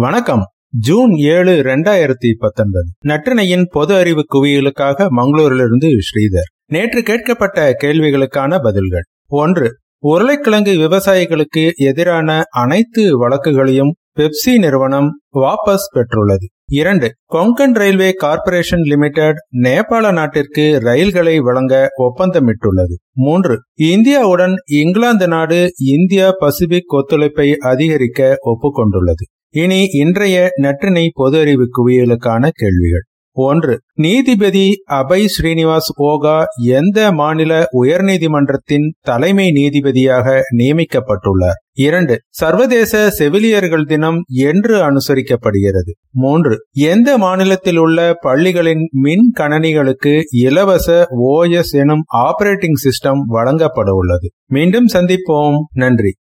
வணக்கம். ஜூன் ஏழு இரண்டாயிரத்தி பத்தொன்பது. நற்றினையின் பொது அறிவு குவியலுக்காக மங்களூரிலிருந்து ஸ்ரீதர். நேற்று கேட்கப்பட்ட கேள்விகளுக்கான பதில்கள். ஒன்று உருளைக்கிழங்கு விவசாயிகளுக்கு எதிரான அனைத்து வழக்குகளையும் பெப்சி நிறுவனம் வாபஸ் பெற்றுள்ளது. இரண்டு கொங்கன் ரயில்வே கார்ப்பரேஷன் லிமிடெட் நேபாள நாட்டிற்கு ரயில்களை வழங்க ஒப்பந்தமிட்டுள்ளது. மூன்று இந்தியாவுடன் இங்கிலாந்து நாடு இந்தியா பசிபிக் ஒத்துழைப்பை அதிகரிக்க ஒப்புக்கொண்டுள்ளது. இனி இன்றைய நற்றினை பொது அறிவு குவியலுக்கான கேள்விகள். ஒன்று நீதிபதி அபய் ஸ்ரீனிவாஸ் ஓகா எந்த மாநில உயர்நீதிமன்றத்தின் தலைமை நீதிபதியாக நியமிக்கப்பட்டுள்ளார்? இரண்டு சர்வதேச செவிலியர்கள் தினம் என்று அனுசரிக்கப்படுகிறது. மூன்று எந்த மாநிலத்தில் உள்ள பள்ளிகளின் மின் கணனிகளுக்கு இலவச ஓஎஸ் எனும் ஆபரேட்டிங் சிஸ்டம் வழங்கப்பட உள்ளது மீண்டும் சந்திப்போம். நன்றி.